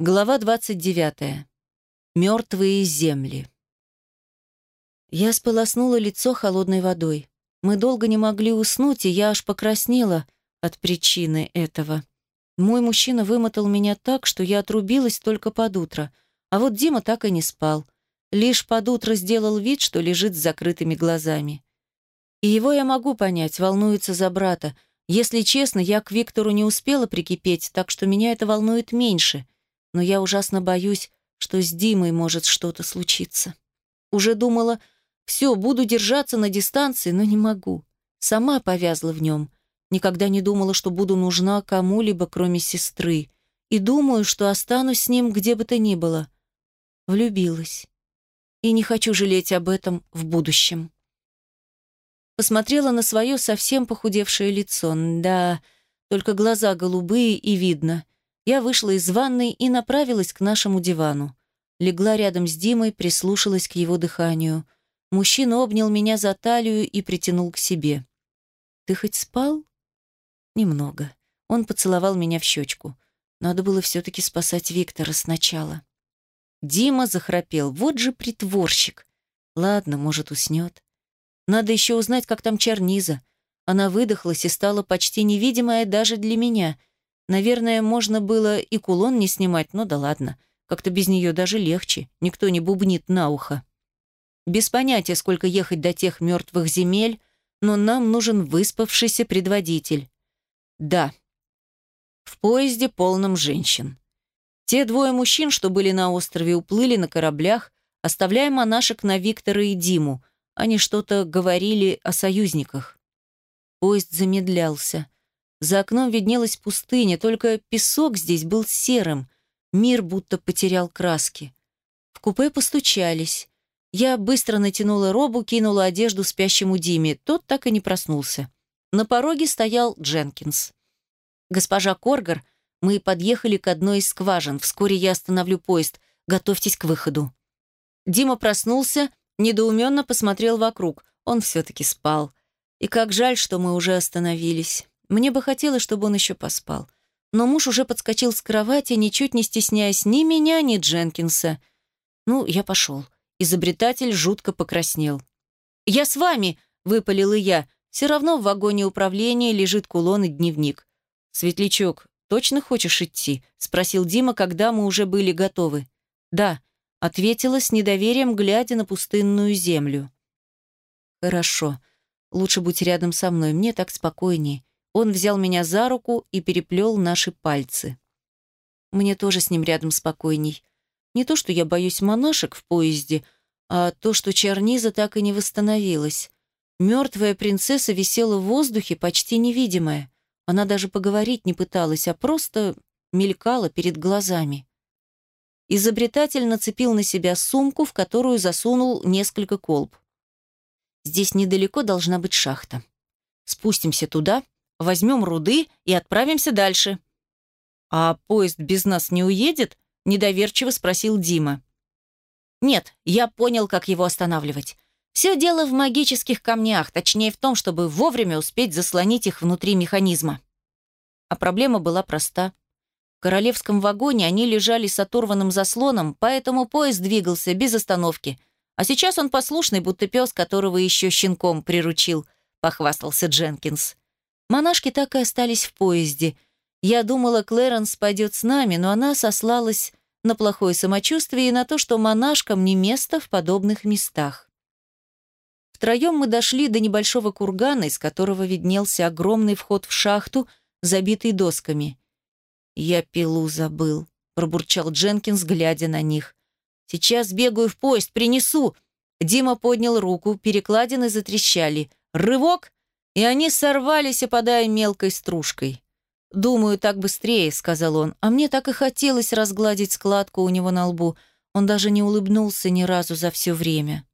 Глава 29. Мертвые земли. Я сполоснула лицо холодной водой. Мы долго не могли уснуть, и я аж покраснела от причины этого. Мой мужчина вымотал меня так, что я отрубилась только под утро, а вот Дима так и не спал. Лишь под утро сделал вид, что лежит с закрытыми глазами. И его я могу понять, волнуется за брата. Если честно, я к Виктору не успела прикипеть, так что меня это волнует меньше. Но я ужасно боюсь, что с Димой может что-то случиться. Уже думала, все, буду держаться на дистанции, но не могу. Сама повязла в нем. Никогда не думала, что буду нужна кому-либо, кроме сестры. И думаю, что останусь с ним где бы то ни было. Влюбилась. И не хочу жалеть об этом в будущем. Посмотрела на свое совсем похудевшее лицо. Да, только глаза голубые и видно. Я вышла из ванной и направилась к нашему дивану. Легла рядом с Димой, прислушалась к его дыханию. Мужчина обнял меня за талию и притянул к себе. «Ты хоть спал?» «Немного». Он поцеловал меня в щечку. Надо было все-таки спасать Виктора сначала. Дима захрапел. Вот же притворщик. Ладно, может, уснет. Надо еще узнать, как там Черниза. Она выдохлась и стала почти невидимая даже для меня. Наверное, можно было и кулон не снимать, но да ладно. Как-то без нее даже легче. Никто не бубнит на ухо. Без понятия, сколько ехать до тех мертвых земель, но нам нужен выспавшийся предводитель. Да. В поезде полном женщин. Те двое мужчин, что были на острове, уплыли на кораблях, оставляя монашек на Виктора и Диму, они что-то говорили о союзниках. Поезд замедлялся. За окном виднелась пустыня, только песок здесь был серым. Мир будто потерял краски. В купе постучались. Я быстро натянула робу, кинула одежду спящему Диме. Тот так и не проснулся. На пороге стоял Дженкинс. «Госпожа Коргар, мы подъехали к одной из скважин. Вскоре я остановлю поезд. Готовьтесь к выходу». Дима проснулся Недоуменно посмотрел вокруг. Он все-таки спал. И как жаль, что мы уже остановились. Мне бы хотелось, чтобы он еще поспал. Но муж уже подскочил с кровати, ничуть не стесняясь ни меня, ни Дженкинса. Ну, я пошел. Изобретатель жутко покраснел. «Я с вами!» — выпалила я. Все равно в вагоне управления лежит кулон и дневник. «Светлячок, точно хочешь идти?» — спросил Дима, когда мы уже были готовы. «Да», Ответила с недоверием, глядя на пустынную землю. «Хорошо. Лучше будь рядом со мной, мне так спокойнее». Он взял меня за руку и переплел наши пальцы. Мне тоже с ним рядом спокойней. Не то, что я боюсь монашек в поезде, а то, что черниза так и не восстановилась. Мертвая принцесса висела в воздухе, почти невидимая. Она даже поговорить не пыталась, а просто мелькала перед глазами. Изобретатель нацепил на себя сумку, в которую засунул несколько колб. Здесь недалеко должна быть шахта. Спустимся туда, возьмем руды и отправимся дальше. «А поезд без нас не уедет?» – недоверчиво спросил Дима. «Нет, я понял, как его останавливать. Все дело в магических камнях, точнее в том, чтобы вовремя успеть заслонить их внутри механизма». А проблема была проста. В королевском вагоне они лежали с оторванным заслоном, поэтому поезд двигался без остановки. А сейчас он послушный, будто пес, которого еще щенком приручил, похвастался Дженкинс. Монашки так и остались в поезде. Я думала, Клэренс пойдет с нами, но она сослалась на плохое самочувствие и на то, что монашкам не место в подобных местах. Втроем мы дошли до небольшого кургана, из которого виднелся огромный вход в шахту, забитый досками. «Я пилу забыл», — пробурчал Дженкинс, глядя на них. «Сейчас бегаю в поезд, принесу!» Дима поднял руку, перекладины затрещали. Рывок, и они сорвались, опадая мелкой стружкой. «Думаю, так быстрее», — сказал он, а мне так и хотелось разгладить складку у него на лбу. Он даже не улыбнулся ни разу за все время.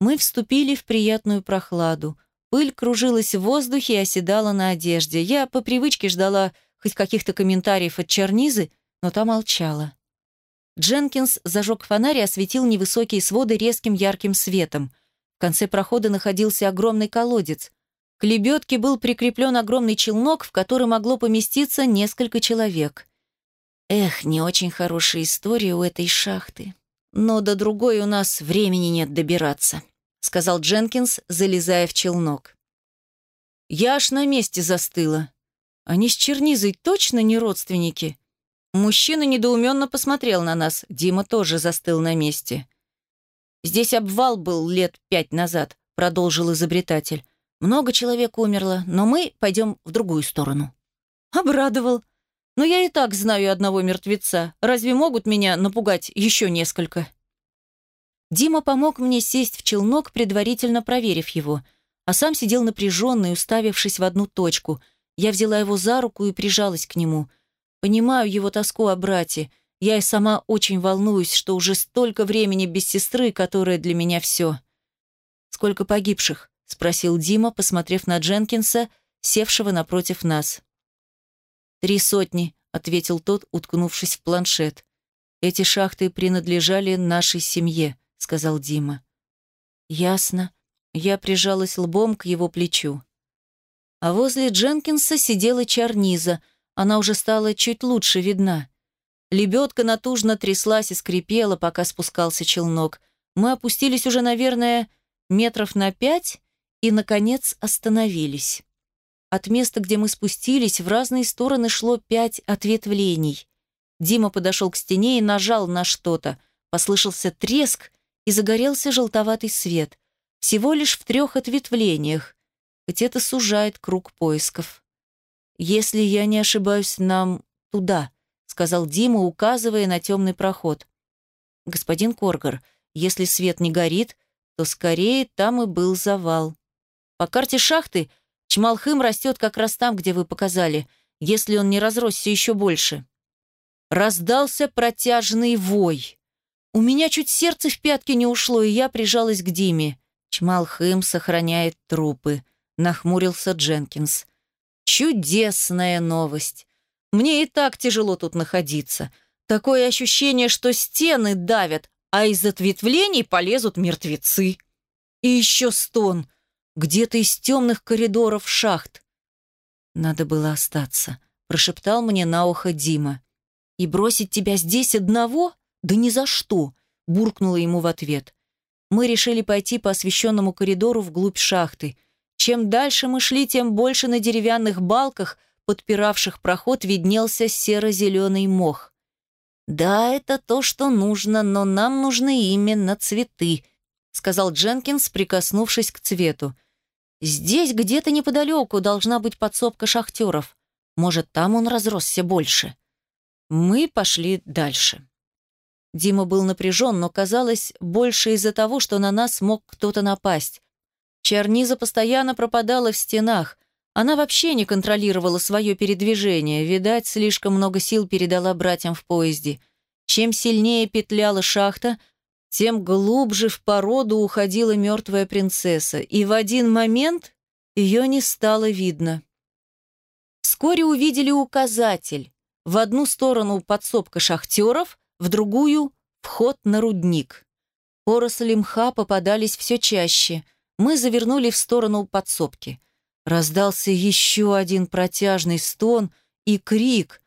Мы вступили в приятную прохладу. Пыль кружилась в воздухе и оседала на одежде. Я по привычке ждала хоть каких-то комментариев от Чернизы, но та молчала. Дженкинс зажег фонарь и осветил невысокие своды резким ярким светом. В конце прохода находился огромный колодец. К лебедке был прикреплен огромный челнок, в который могло поместиться несколько человек. Эх, не очень хорошая история у этой шахты. Но до другой у нас времени нет добираться, сказал Дженкинс, залезая в челнок. Я аж на месте застыла. Они с Чернизой точно не родственники? Мужчина недоуменно посмотрел на нас. Дима тоже застыл на месте. «Здесь обвал был лет пять назад», — продолжил изобретатель. «Много человек умерло, но мы пойдем в другую сторону». Обрадовал. «Но я и так знаю одного мертвеца. Разве могут меня напугать еще несколько?» Дима помог мне сесть в челнок, предварительно проверив его, а сам сидел напряженный, уставившись в одну точку. Я взяла его за руку и прижалась к нему. Понимаю его тоску о брате. Я и сама очень волнуюсь, что уже столько времени без сестры, которая для меня все. «Сколько погибших?» — спросил Дима, посмотрев на Дженкинса, севшего напротив нас. «Три сотни», — ответил тот, уткнувшись в планшет. «Эти шахты принадлежали нашей семье», — сказал Дима. «Ясно». Я прижалась лбом к его плечу. А возле Дженкинса сидела Чарниза. Она уже стала чуть лучше видна. Лебедка натужно тряслась и скрипела, пока спускался челнок. Мы опустились уже, наверное, метров на пять и, наконец, остановились. От места, где мы спустились, в разные стороны шло пять ответвлений. Дима подошел к стене и нажал на что-то. Послышался треск, и загорелся желтоватый свет. Всего лишь в трех ответвлениях, хоть это сужает круг поисков. «Если я не ошибаюсь, нам туда», — сказал Дима, указывая на темный проход. «Господин Коргар, если свет не горит, то скорее там и был завал. По карте шахты Чмалхым растет как раз там, где вы показали, если он не разросся еще больше». Раздался протяжный вой. У меня чуть сердце в пятки не ушло, и я прижалась к Диме. Чмалхым сохраняет трупы, нахмурился Дженкинс. Чудесная новость. Мне и так тяжело тут находиться. Такое ощущение, что стены давят, а из ответвлений полезут мертвецы. И еще стон. Где-то из темных коридоров шахт. Надо было остаться, прошептал мне на ухо Дима. И бросить тебя здесь одного? Да ни за что, буркнула ему в ответ. Мы решили пойти по освещенному коридору вглубь шахты. Чем дальше мы шли, тем больше на деревянных балках, подпиравших проход, виднелся серо-зеленый мох. «Да, это то, что нужно, но нам нужны именно цветы», сказал Дженкинс, прикоснувшись к цвету. «Здесь где-то неподалеку должна быть подсобка шахтеров. Может, там он разросся больше». Мы пошли дальше. Дима был напряжен, но казалось больше из-за того, что на нас мог кто-то напасть. Черниза постоянно пропадала в стенах. Она вообще не контролировала свое передвижение, видать, слишком много сил передала братьям в поезде. Чем сильнее петляла шахта, тем глубже в породу уходила мертвая принцесса, и в один момент ее не стало видно. Вскоре увидели указатель. В одну сторону подсобка шахтеров, в другую — вход на рудник. Поросли мха попадались все чаще. Мы завернули в сторону подсобки. Раздался еще один протяжный стон и крик.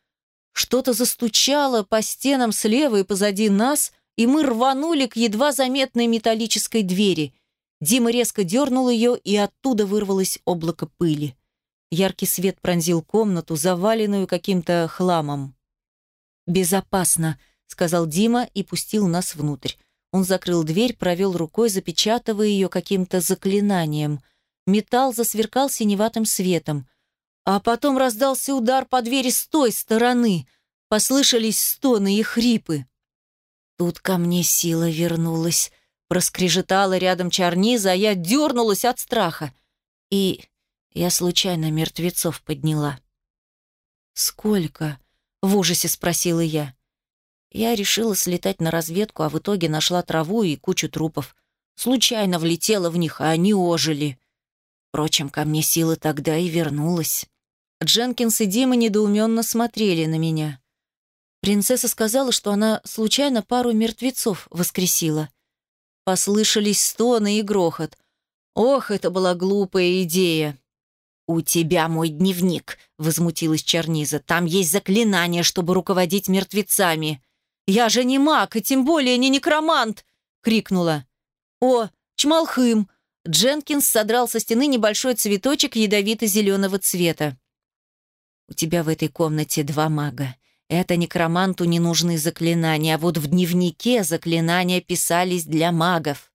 Что-то застучало по стенам слева и позади нас, и мы рванули к едва заметной металлической двери. Дима резко дернул ее, и оттуда вырвалось облако пыли. Яркий свет пронзил комнату, заваленную каким-то хламом. «Безопасно», сказал Дима и пустил нас внутрь. Он закрыл дверь, провел рукой, запечатывая ее каким-то заклинанием. Металл засверкал синеватым светом. А потом раздался удар по двери с той стороны. Послышались стоны и хрипы. Тут ко мне сила вернулась. Проскрежетала рядом чарниза, а я дернулась от страха. И я случайно мертвецов подняла. «Сколько?» — в ужасе спросила я. Я решила слетать на разведку, а в итоге нашла траву и кучу трупов. Случайно влетела в них, а они ожили. Впрочем, ко мне сила тогда и вернулась. Дженкинс и Дима недоуменно смотрели на меня. Принцесса сказала, что она случайно пару мертвецов воскресила. Послышались стоны и грохот. Ох, это была глупая идея. «У тебя мой дневник», — возмутилась Черниза. «Там есть заклинание, чтобы руководить мертвецами». «Я же не маг, и тем более не некромант!» — крикнула. «О, чмалхым!» Дженкинс содрал со стены небольшой цветочек ядовито-зеленого цвета. «У тебя в этой комнате два мага. Это некроманту не нужны заклинания, а вот в дневнике заклинания писались для магов».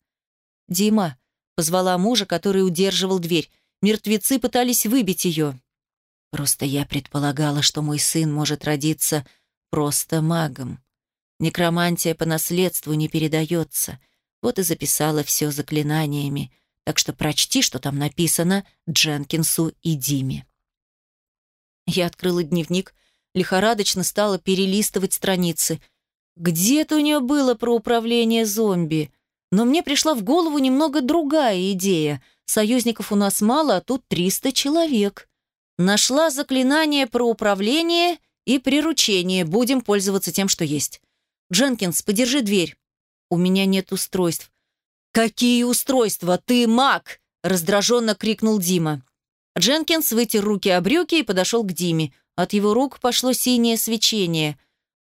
«Дима», — позвала мужа, который удерживал дверь, мертвецы пытались выбить ее. «Просто я предполагала, что мой сын может родиться просто магом. Некромантия по наследству не передается. Вот и записала все заклинаниями. Так что прочти, что там написано Дженкинсу и Диме. Я открыла дневник, лихорадочно стала перелистывать страницы. Где-то у нее было про управление зомби. Но мне пришла в голову немного другая идея. Союзников у нас мало, а тут 300 человек. Нашла заклинание про управление и приручение. Будем пользоваться тем, что есть. Дженкинс, подержи дверь. У меня нет устройств. «Какие устройства? Ты маг!» – раздраженно крикнул Дима. Дженкинс вытер руки о брюки и подошел к Диме. От его рук пошло синее свечение.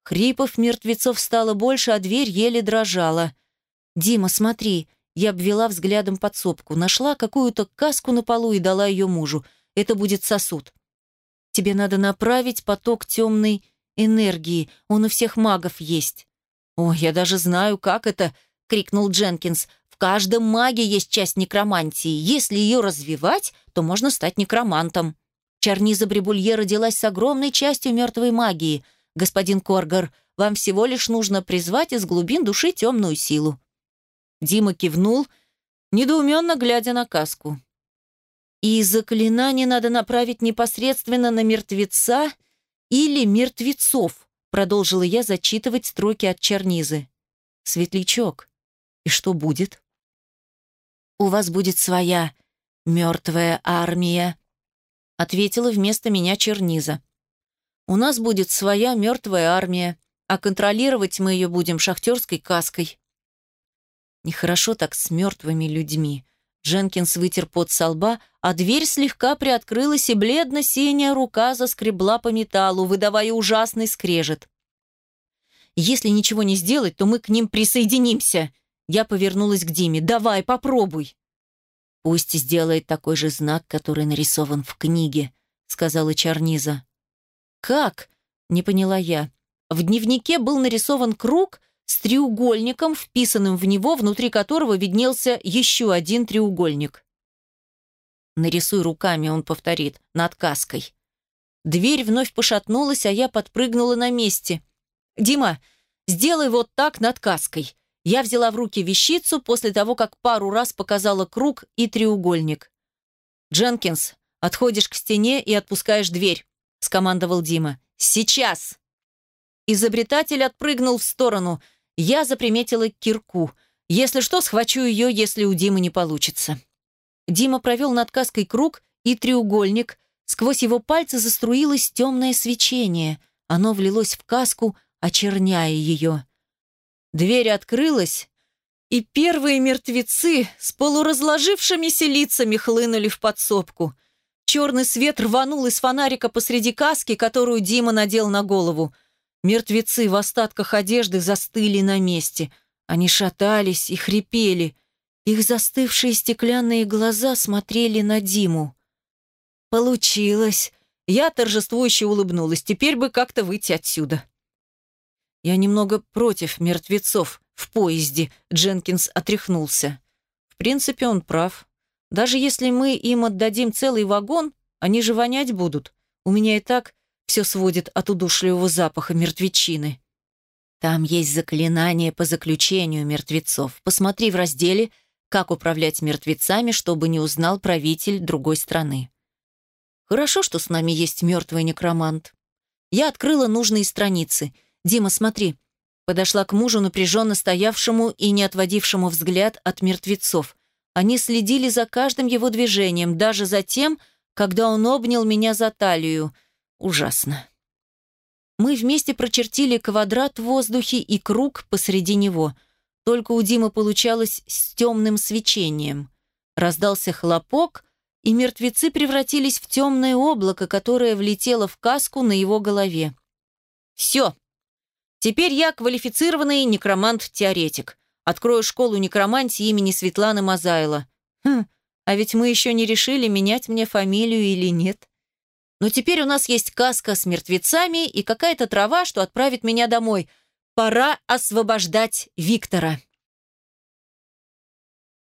Хрипов мертвецов стало больше, а дверь еле дрожала. «Дима, смотри!» Я обвела взглядом подсобку, нашла какую-то каску на полу и дала ее мужу. Это будет сосуд. Тебе надо направить поток темной энергии. Он у всех магов есть. «О, я даже знаю, как это!» — крикнул Дженкинс каждом маге есть часть некромантии. Если ее развивать, то можно стать некромантом. Чарниза Брибулье родилась с огромной частью мертвой магии. Господин Коргар, вам всего лишь нужно призвать из глубин души темную силу. Дима кивнул, недоуменно глядя на каску. И заклинание надо направить непосредственно на мертвеца или мертвецов, продолжила я зачитывать строки от Чернизы. Светлячок. И что будет? у вас будет своя мертвая армия», — ответила вместо меня Черниза. «У нас будет своя мертвая армия, а контролировать мы ее будем шахтерской каской». Нехорошо так с мертвыми людьми. Дженкинс вытер пот со лба, а дверь слегка приоткрылась, и бледно-синяя рука заскребла по металлу, выдавая ужасный скрежет. «Если ничего не сделать, то мы к ним присоединимся», я повернулась к Диме. «Давай, попробуй!» «Пусть сделает такой же знак, который нарисован в книге», — сказала Чарниза. «Как?» — не поняла я. В дневнике был нарисован круг с треугольником, вписанным в него, внутри которого виднелся еще один треугольник. «Нарисуй руками», — он повторит, — «над каской». Дверь вновь пошатнулась, а я подпрыгнула на месте. «Дима, сделай вот так над каской. Я взяла в руки вещицу после того, как пару раз показала круг и треугольник. «Дженкинс, отходишь к стене и отпускаешь дверь», — скомандовал Дима. «Сейчас!» Изобретатель отпрыгнул в сторону. Я заприметила кирку. Если что, схвачу ее, если у Димы не получится. Дима провел над каской круг и треугольник. Сквозь его пальцы заструилось темное свечение. Оно влилось в каску, очерняя ее. Дверь открылась, и первые мертвецы с полуразложившимися лицами хлынули в подсобку. Черный свет рванул из фонарика посреди каски, которую Дима надел на голову. Мертвецы в остатках одежды застыли на месте. Они шатались и хрипели. Их застывшие стеклянные глаза смотрели на Диму. «Получилось!» Я торжествующе улыбнулась. «Теперь бы как-то выйти отсюда». «Я немного против мертвецов в поезде», — Дженкинс отряхнулся. «В принципе, он прав. Даже если мы им отдадим целый вагон, они же вонять будут. У меня и так все сводит от удушливого запаха мертвечины». «Там есть заклинание по заключению мертвецов. Посмотри в разделе «Как управлять мертвецами, чтобы не узнал правитель другой страны». Хорошо, что с нами есть мертвый некромант. Я открыла нужные страницы — «Дима, смотри». Подошла к мужу, напряженно стоявшему и не отводившему взгляд от мертвецов. Они следили за каждым его движением, даже за тем, когда он обнял меня за талию. Ужасно. Мы вместе прочертили квадрат в воздухе и круг посреди него. Только у Димы получалось с темным свечением. Раздался хлопок, и мертвецы превратились в темное облако, которое влетело в каску на его голове. «Все. Теперь я квалифицированный некромант-теоретик. Открою школу некромантии имени Светланы Мазайла. Хм, а ведь мы еще не решили, менять мне фамилию или нет. Но теперь у нас есть каска с мертвецами и какая-то трава, что отправит меня домой. Пора освобождать Виктора.